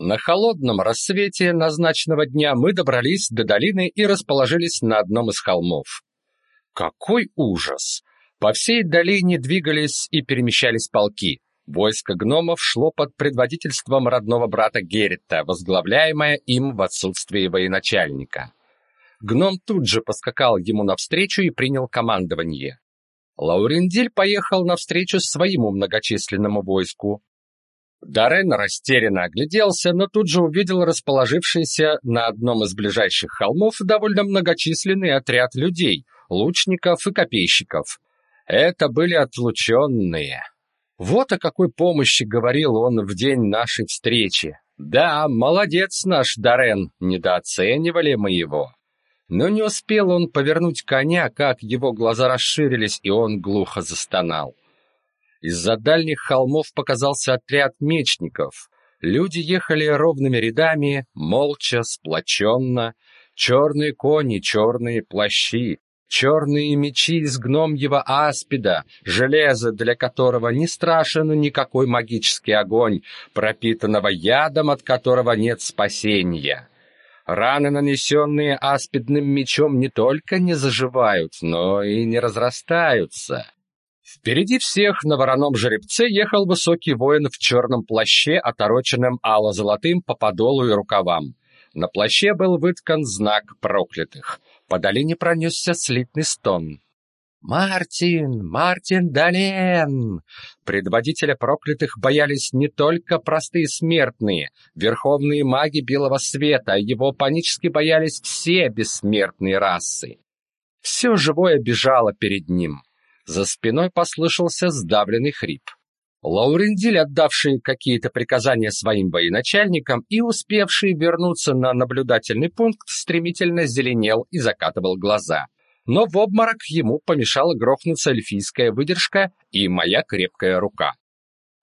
На холодном рассвете назначенного дня мы добрались до долины и расположились на одном из холмов. Какой ужас! По всей долине двигались и перемещались полки. Войско гномов шло под предводительством родного брата Геррита, возглавляемое им в отсутствие военачальника. Гном тут же поскакал ему навстречу и принял командование. Лаурендиль поехал навстречу своему многочисленному войску, Дарен растерянно огляделся, но тут же увидел расположившийся на одном из ближайших холмов довольно многочисленный отряд людей, лучников и копейщиков. Это были отлученные. Вот о какой помощи говорил он в день нашей встречи. Да, молодец наш Дарен, недооценивали мы его. Но не успел он повернуть коня, как его глаза расширились, и он глухо застонал. Из-за дальних холмов показался отряд мечников. Люди ехали ровными рядами, молча, сплоченно. Черные кони, черные плащи, черные мечи из гномьего аспида, железо, для которого не страшен никакой магический огонь, пропитанного ядом, от которого нет спасения. Раны, нанесенные аспидным мечом, не только не заживают, но и не разрастаются. Впереди всех на вороном жеребце ехал высокий воин в черном плаще, отороченном ало-золотым по подолу и рукавам. На плаще был выткан знак проклятых. По долине пронесся слитный стон. «Мартин! Мартин Дален!» Предводителя проклятых боялись не только простые смертные, верховные маги белого света, его панически боялись все бессмертные расы. Все живое бежало перед ним. За спиной послышался сдавленный хрип. Лаурендиль, отдавший какие-то приказания своим военачальникам и успевший вернуться на наблюдательный пункт, стремительно зеленел и закатывал глаза. Но в обморок ему помешала грохнуться эльфийская выдержка и моя крепкая рука.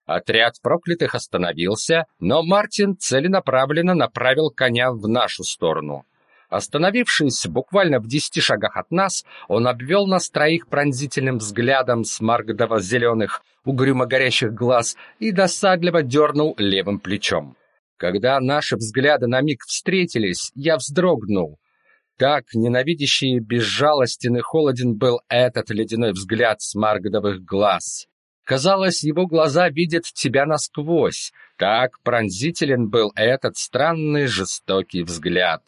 Отряд проклятых остановился, но Мартин целенаправленно направил коня в нашу сторону. Остановившись буквально в десяти шагах от нас, он обвел нас троих пронзительным взглядом с маргодово-зеленых, угрюмо горящих глаз и досадливо дернул левым плечом. Когда наши взгляды на миг встретились, я вздрогнул. Так ненавидящий безжалостен и холоден был этот ледяной взгляд с маргодовых глаз. Казалось, его глаза видят тебя насквозь. Так пронзителен был этот странный жестокий взгляд.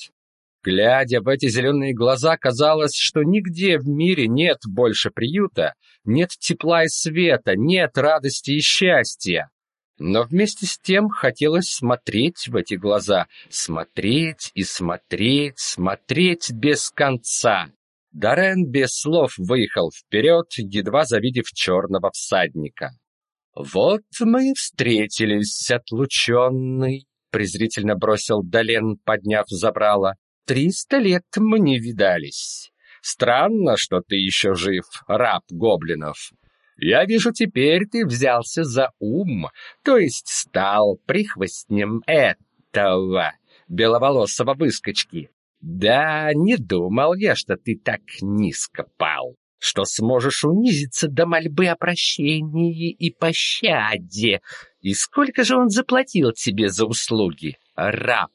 Глядя в эти зеленые глаза, казалось, что нигде в мире нет больше приюта, нет тепла и света, нет радости и счастья. Но вместе с тем хотелось смотреть в эти глаза, смотреть и смотреть, смотреть без конца. Дарен без слов выехал вперед, едва завидев черного всадника. «Вот мы и встретились, отлученный», — презрительно бросил Дален, подняв забрало. Триста лет мы не видались. Странно, что ты еще жив, раб гоблинов. Я вижу, теперь ты взялся за ум, то есть стал прихвостнем этого беловолосого выскочки. Да, не думал я, что ты так низко пал, что сможешь унизиться до мольбы о прощении и пощаде. И сколько же он заплатил тебе за услуги, раб?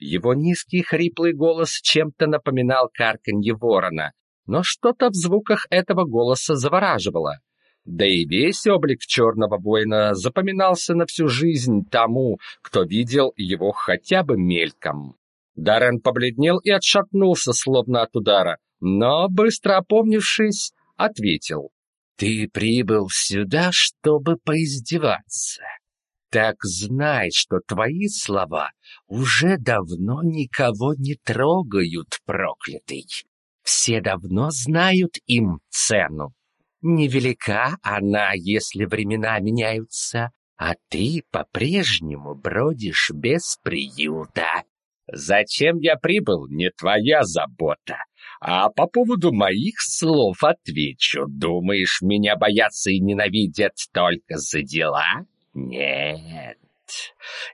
Его низкий хриплый голос чем-то напоминал карканье ворона, но что-то в звуках этого голоса завораживало. Да и весь облик черного воина запоминался на всю жизнь тому, кто видел его хотя бы мельком. Даррен побледнел и отшатнулся, словно от удара, но, быстро опомнившись, ответил. «Ты прибыл сюда, чтобы поиздеваться. Так знай, что твои слова уже давно никого не трогают, проклятый. Все давно знают им цену. Невелика она, если времена меняются, а ты по-прежнему бродишь без приюта. Зачем я прибыл, не твоя забота. А по поводу моих слов отвечу. Думаешь, меня боятся и ненавидят только за дела? Нет.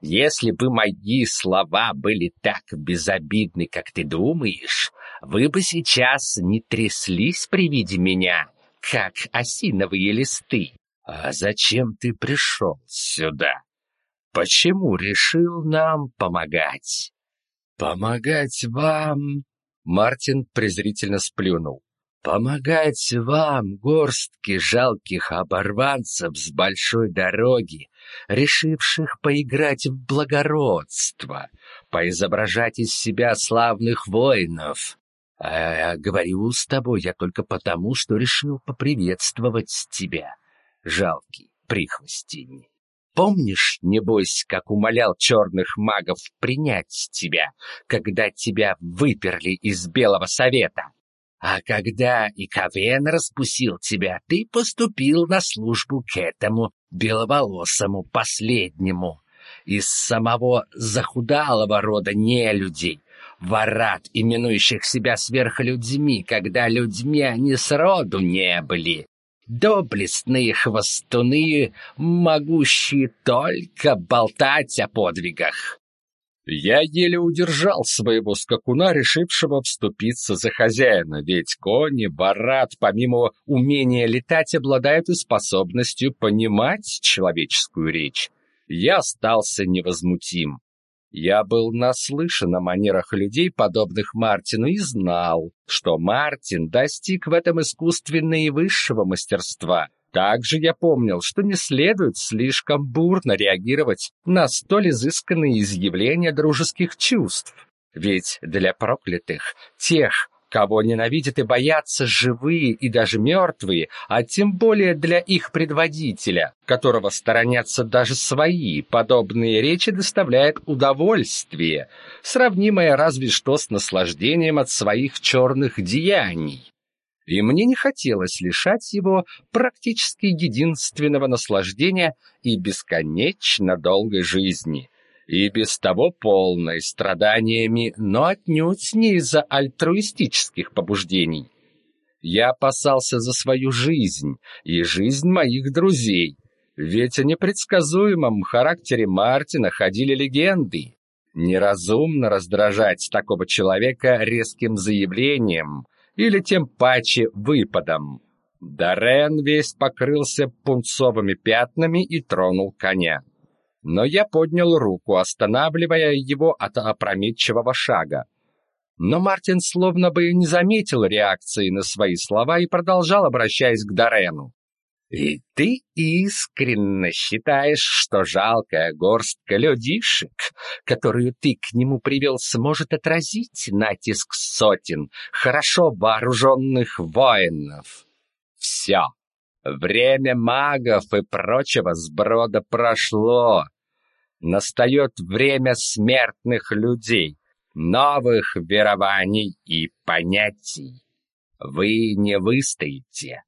Если бы мои слова были так безобидны, как ты думаешь, вы бы сейчас не тряслись при виде меня, как осиновые листы. А зачем ты пришел сюда? почему решил нам помогать?» «Помогать вам?» Мартин презрительно сплюнул. «Помогать вам, горстки жалких оборванцев с большой дороги, решивших поиграть в благородство, поизображать из себя славных воинов. А говорю с тобой я только потому, что решил поприветствовать тебя, жалкий прихвостень. Помнишь, небось, как умолял черных магов принять тебя, когда тебя выперли из Белого Совета? А когда и Ковен тебя, ты поступил на службу к этому беловолосому последнему из самого захудалого рода нелюдей, ворат, именующих себя сверхлюдьми, когда людьми они сроду не были. Доблестные хвостуны, могущие только болтать о подвигах. Я еле удержал своего скакуна, решившего вступиться за хозяина, ведь кони, барат, помимо умения летать, обладают и способностью понимать человеческую речь. Я остался невозмутим. Я был наслышан о манерах людей, подобных Мартину, и знал, что Мартин достиг в этом искусстве наивысшего мастерства. Также я помнил, что не следует слишком бурно реагировать на столь изысканные изъявления дружеских чувств. Ведь для проклятых, тех, кого ненавидят и боятся живые и даже мертвые, а тем более для их предводителя, которого сторонятся даже свои, подобные речи доставляют удовольствие, сравнимое разве что с наслаждением от своих черных деяний. И мне не хотелось лишать его практически единственного наслаждения и бесконечно долгой жизни — и без того полной страданиями, но отнюдь не из-за альтруистических побуждений. Я опасался за свою жизнь и жизнь моих друзей, ведь о непредсказуемом характере Мартина ходили легенды. Неразумно раздражать такого человека резким заявлением или тем паче выпадом. Дарен весь покрылся пунцовыми пятнами и тронул коня но я поднял руку, останавливая его от опрометчивого шага. Но Мартин словно бы не заметил реакции на свои слова и продолжал, обращаясь к Дорену. «И ты искренне считаешь, что жалкая горстка людишек, которую ты к нему привел, сможет отразить натиск сотен хорошо вооруженных воинов? Все, время магов и прочего сброда прошло, настает время смертных людей, новых верований и понятий. Вы не выстоите.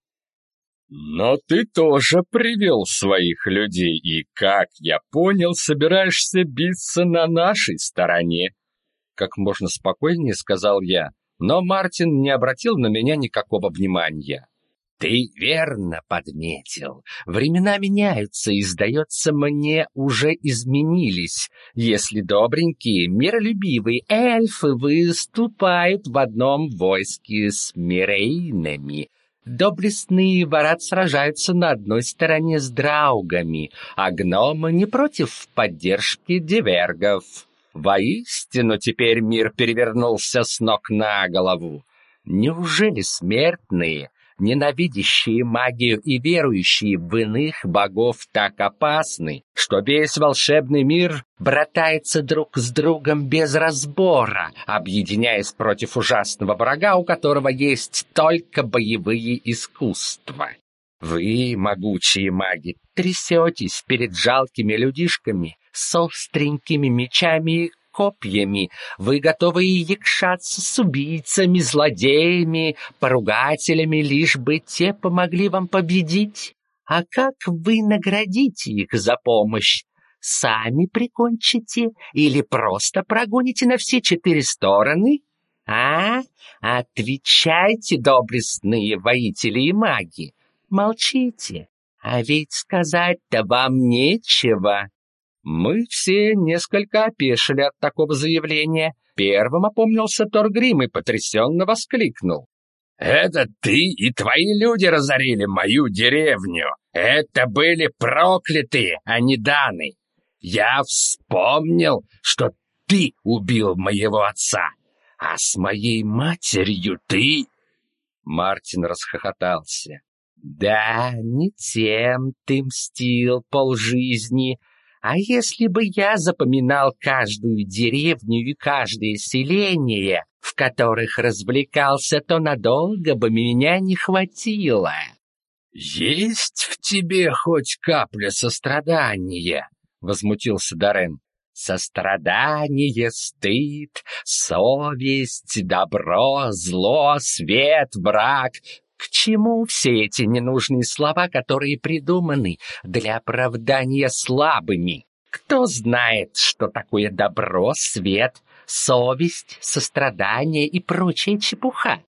Но ты тоже привел своих людей и, как я понял, собираешься биться на нашей стороне. Как можно спокойнее сказал я, но Мартин не обратил на меня никакого внимания. Ты верно подметил. Времена меняются, и, сдается мне, уже изменились. Если добренькие, миролюбивые эльфы выступают в одном войске с мирейнами, доблестные ворот сражаются на одной стороне с драугами, а гномы не против поддержки дивергов. Воистину теперь мир перевернулся с ног на голову. Неужели смертные ненавидящие магию и верующие в иных богов так опасны, что весь волшебный мир братается друг с другом без разбора, объединяясь против ужасного врага, у которого есть только боевые искусства. Вы, могучие маги, трясетесь перед жалкими людишками с остренькими мечами и копьями. Вы готовы якшаться с убийцами, злодеями, поругателями, лишь бы те помогли вам победить. А как вы наградите их за помощь? Сами прикончите или просто прогоните на все четыре стороны? А? Отвечайте, доблестные воители и маги. Молчите. А ведь сказать-то вам нечего. Мы все несколько опешили от такого заявления. Первым опомнился Торгрим и потрясенно воскликнул. «Это ты и твои люди разорили мою деревню! Это были проклятые, а не даны! Я вспомнил, что ты убил моего отца, а с моей матерью ты...» Мартин расхохотался. «Да, не тем ты мстил полжизни, а если бы я запоминал каждую деревню и каждое селение, в которых развлекался, то надолго бы меня не хватило. Есть в тебе хоть капля сострадания, возмутился Дарен. Сострадание, стыд, совесть, добро, зло, свет, брак. К чему все эти ненужные слова, которые придуманы для оправдания слабыми? Кто знает, что такое добро, свет, совесть, сострадание и прочая чепуха.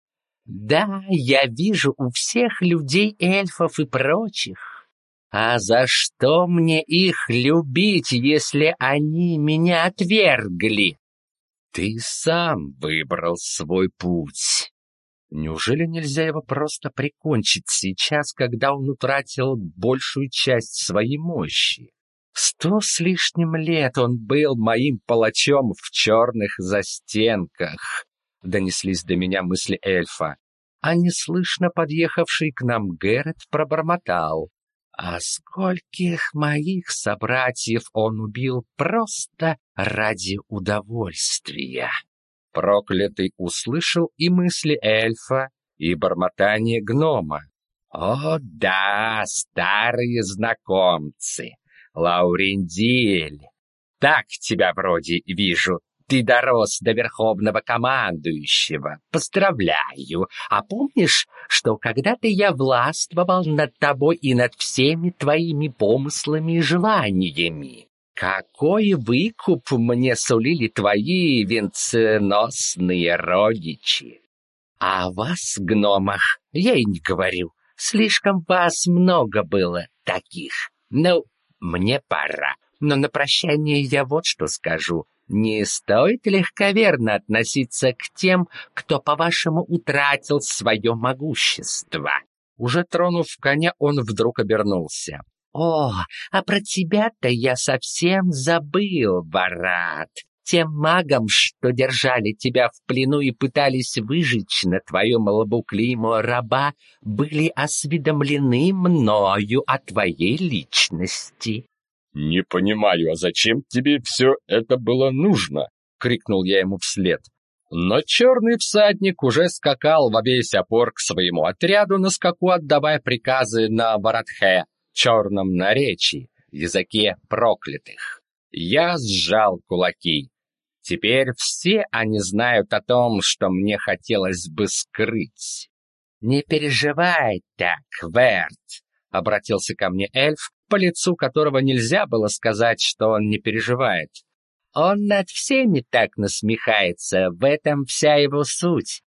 Да, я вижу у всех людей эльфов и прочих. А за что мне их любить, если они меня отвергли? Ты сам выбрал свой путь. Неужели нельзя его просто прикончить сейчас, когда он утратил большую часть своей мощи? Сто с лишним лет он был моим палачом в черных застенках. Донеслись до меня мысли эльфа. А неслышно подъехавший к нам Герет пробормотал. А скольких моих собратьев он убил просто ради удовольствия. Проклятый услышал и мысли эльфа, и бормотание гнома. О да, старые знакомцы. Лаурендиль, так тебя вроде вижу. Ты дорос до верховного командующего. Поздравляю. А помнишь, что когда-то я властвовал над тобой и над всеми твоими помыслами и желаниями? Какой выкуп мне сулили твои венценосные родичи? А вас, гномах, я и не говорю. Слишком вас много было таких. Ну, мне пора. Но на прощание я вот что скажу. Не стоит легковерно относиться к тем, кто, по-вашему, утратил свое могущество. Уже тронув коня, он вдруг обернулся. «О, а про тебя-то я совсем забыл, Барат. Тем магам, что держали тебя в плену и пытались выжечь на твоем лбу клеймо раба, были осведомлены мною о твоей личности. «Не понимаю, а зачем тебе все это было нужно?» — крикнул я ему вслед. Но черный всадник уже скакал во весь опор к своему отряду на скаку, отдавая приказы на Баратхе, черном наречии, языке проклятых. Я сжал кулаки. Теперь все они знают о том, что мне хотелось бы скрыть. «Не переживай так, Верт», — обратился ко мне эльф, по лицу которого нельзя было сказать, что он не переживает. «Он над всеми так насмехается, в этом вся его суть».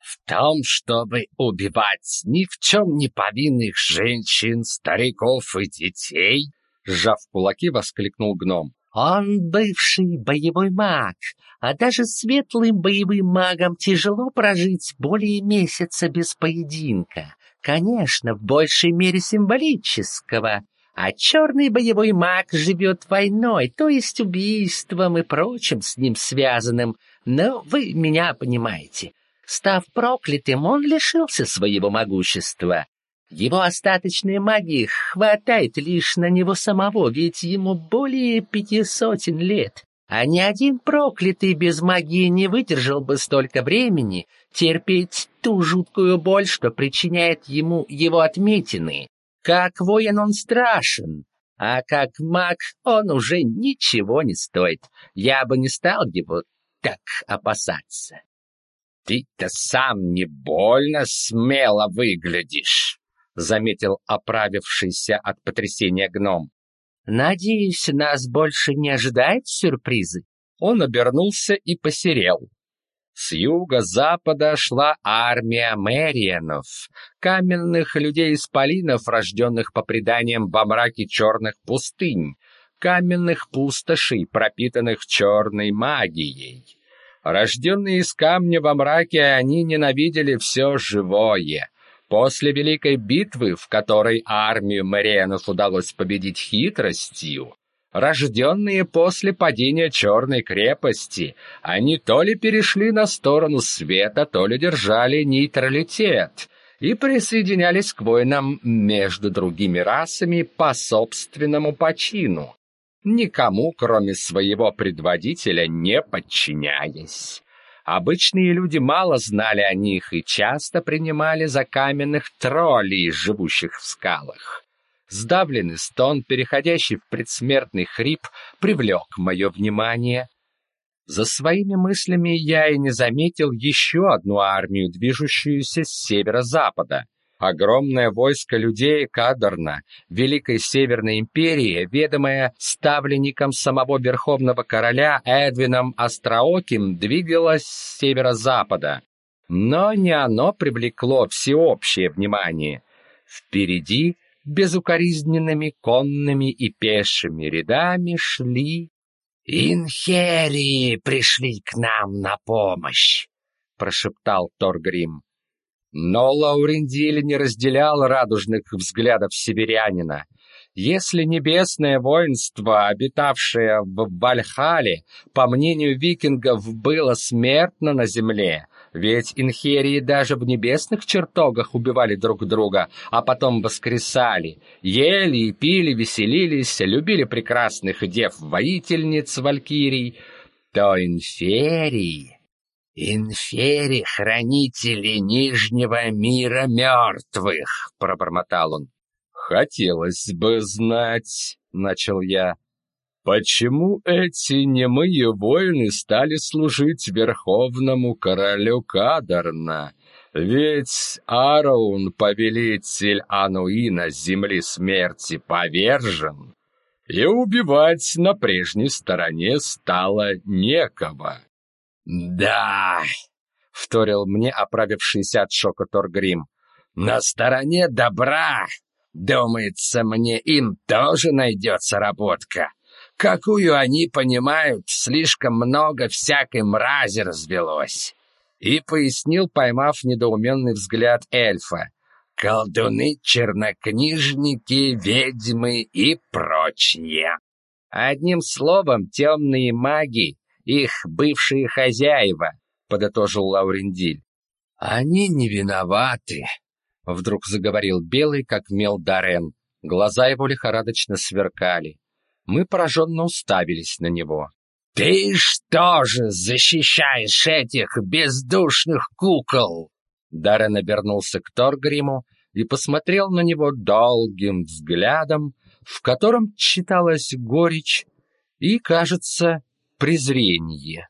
«В том, чтобы убивать ни в чем не повинных женщин, стариков и детей?» Сжав кулаки, воскликнул гном. Он бывший боевой маг, а даже светлым боевым магам тяжело прожить более месяца без поединка. Конечно, в большей мере символического. А черный боевой маг живет войной, то есть убийством и прочим с ним связанным. Но вы меня понимаете. Став проклятым, он лишился своего могущества. Его остаточной магии хватает лишь на него самого, ведь ему более пяти сотен лет. А ни один проклятый без магии не выдержал бы столько времени терпеть ту жуткую боль, что причиняет ему его отметины. Как воин он страшен, а как маг он уже ничего не стоит. Я бы не стал его так опасаться. Ты-то сам не больно смело выглядишь заметил оправившийся от потрясения гном. Надеюсь, нас больше не ожидает сюрпризы. Он обернулся и посерел. С юга-запада шла армия мэриенов, каменных людей-исполинов, рожденных по преданиям во мраке черных пустынь, каменных пустошей, пропитанных черной магией. Рожденные из камня во мраке, они ненавидели все живое — После Великой битвы, в которой армию Мариенов удалось победить хитростью, рожденные после падения Черной крепости. Они то ли перешли на сторону света, то ли держали нейтралитет и присоединялись к войнам между другими расами по собственному почину, никому, кроме своего предводителя, не подчиняясь. Обычные люди мало знали о них и часто принимали за каменных троллей, живущих в скалах. Сдавленный стон, переходящий в предсмертный хрип, привлек мое внимание. За своими мыслями я и не заметил еще одну армию, движущуюся с северо-запада. Огромное войско людей Кадорна, Великой Северной империи, ведомое ставленником самого верховного короля Эдвином Острооким, двигалось с северо-запада. Но не оно привлекло всеобщее внимание. Впереди безукоризненными конными и пешими рядами шли «Инхерии пришли к нам на помощь», — прошептал Торгрим. Но Лаурендиль не разделял радужных взглядов северянина. Если небесное воинство, обитавшее в Вальхале, по мнению викингов, было смертно на земле, ведь инхерии даже в небесных чертогах убивали друг друга, а потом воскресали, ели и пили, веселились, любили прекрасных дев-воительниц валькирий, то инферии «Инфери — хранители Нижнего мира мертвых», — пробормотал он. «Хотелось бы знать», — начал я, — «почему эти немые воины стали служить верховному королю Кадарна? Ведь Араун, повелитель Ануина земли смерти, повержен, и убивать на прежней стороне стало некого». «Да!» — вторил мне оправившийся от шока Торгрим. «На стороне добра! Думается мне, им тоже найдется работка. Какую они понимают, слишком много всякой мрази развелось!» И пояснил, поймав недоуменный взгляд эльфа. «Колдуны, чернокнижники, ведьмы и прочие!» Одним словом, темные маги их бывшие хозяева, подытожил Лаурендиль. Они не виноваты, вдруг заговорил белый как мел Дарен. Глаза его лихорадочно сверкали. Мы пораженно уставились на него. Ты что же защищаешь этих бездушных кукол? Дарен обернулся к Торгриму и посмотрел на него долгим взглядом, в котором читалась горечь и, кажется, презрение.